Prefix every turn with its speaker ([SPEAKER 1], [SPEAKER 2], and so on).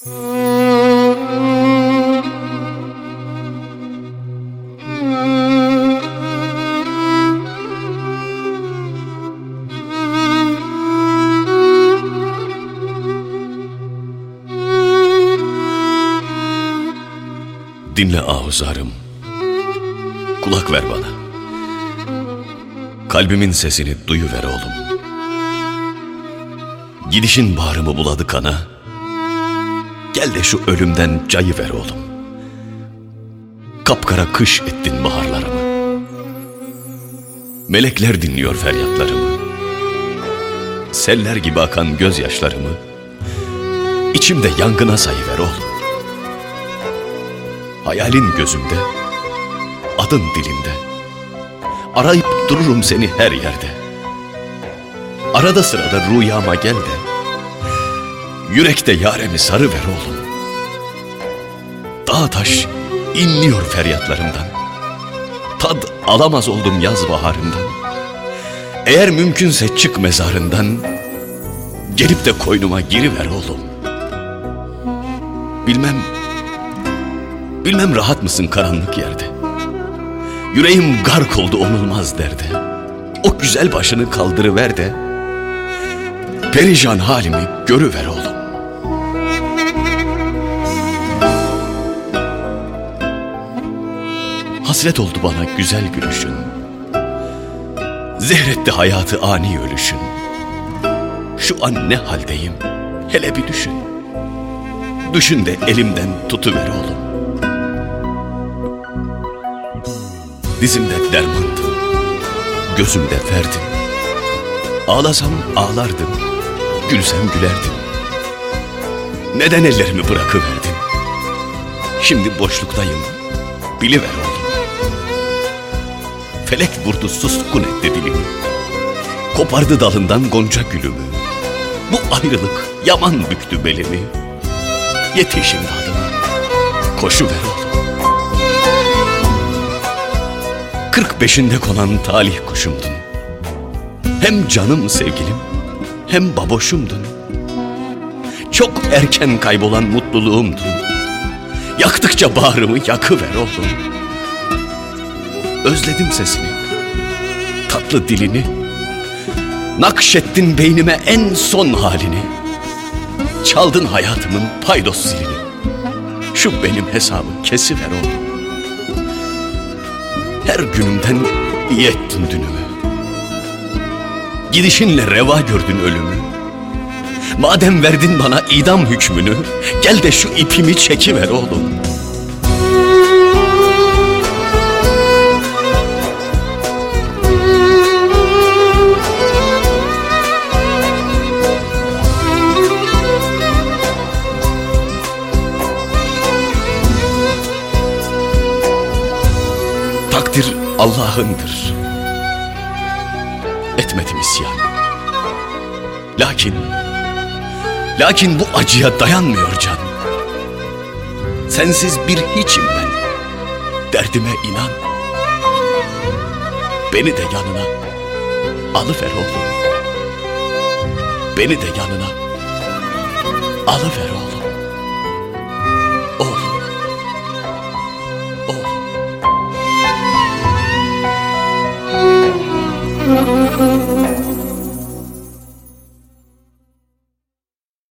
[SPEAKER 1] Dinle ahuzarım. Kulak ver bana. Kalbimin sesini duyuver oğlum. Gidişin bağrımı buladı kana. Gel de şu ölümden cayı ver oğlum. Kapkara kış ettin baharlarımı. Melekler dinliyor feryatlarımı. Seller gibi akan gözyaşlarımı. İçimde yangına sayıver oğlum. Hayalin gözümde, adın dilimde. Arayıp dururum seni her yerde. Arada sırada rüyama gel de, yürekte yaremi sarı ver oğlum. Dağ taş inliyor feryatlarımdan. Tad alamaz oldum yaz baharından. Eğer mümkünse çık mezarından, gelip de koynuma giriver oğlum. Bilmem Bilmem rahat mısın karanlık yerde. Yüreğim gark oldu onulmaz derde. O güzel başını kaldırıver de perişan halimi görüver oğlum. Hasret oldu bana güzel gülüşün. Zehretti hayatı ani ölüşün. Şu an ne haldeyim hele bir düşün. Düşün de elimden tutuver oğlum. Dizimde dermandın, gözümde ferdin. Ağlasam ağlardım, gülsem gülerdim. Neden ellerimi bırakıverdin? Şimdi boşluktayım, biliver oğlum. Felek vurdu suskun etti dilimi. Kopardı dalından gonca gülümü. Bu ayrılık yaman büktü belimi. Yetiş imdadıma, koşuver oğlum. Kırk beşinde konan talih kuşumdun. Hem canım sevgilim, hem baboşumdun. Çok erken kaybolan mutluluğumdun. Yaktıkça bağrımı yakıver oğlum. Özledim sesini, tatlı dilini. Nakşettin beynime en son halini. Çaldın hayatımın paydos zilini. Şu benim hesabı kesiver oğlum. Her günümden iyi ettin dünümü. Gidişinle reva gördün ölümü. Madem verdin bana idam hükmünü, gel de şu ipimi çekiver oğlum. Takdir Allah'ındır. Etmedim isyan. Lakin, lakin bu acıya dayanmıyor can. Sensiz bir hiçim ben. Derdime inan. Beni de yanına alıver oğlum. Beni de yanına alıver oğlum.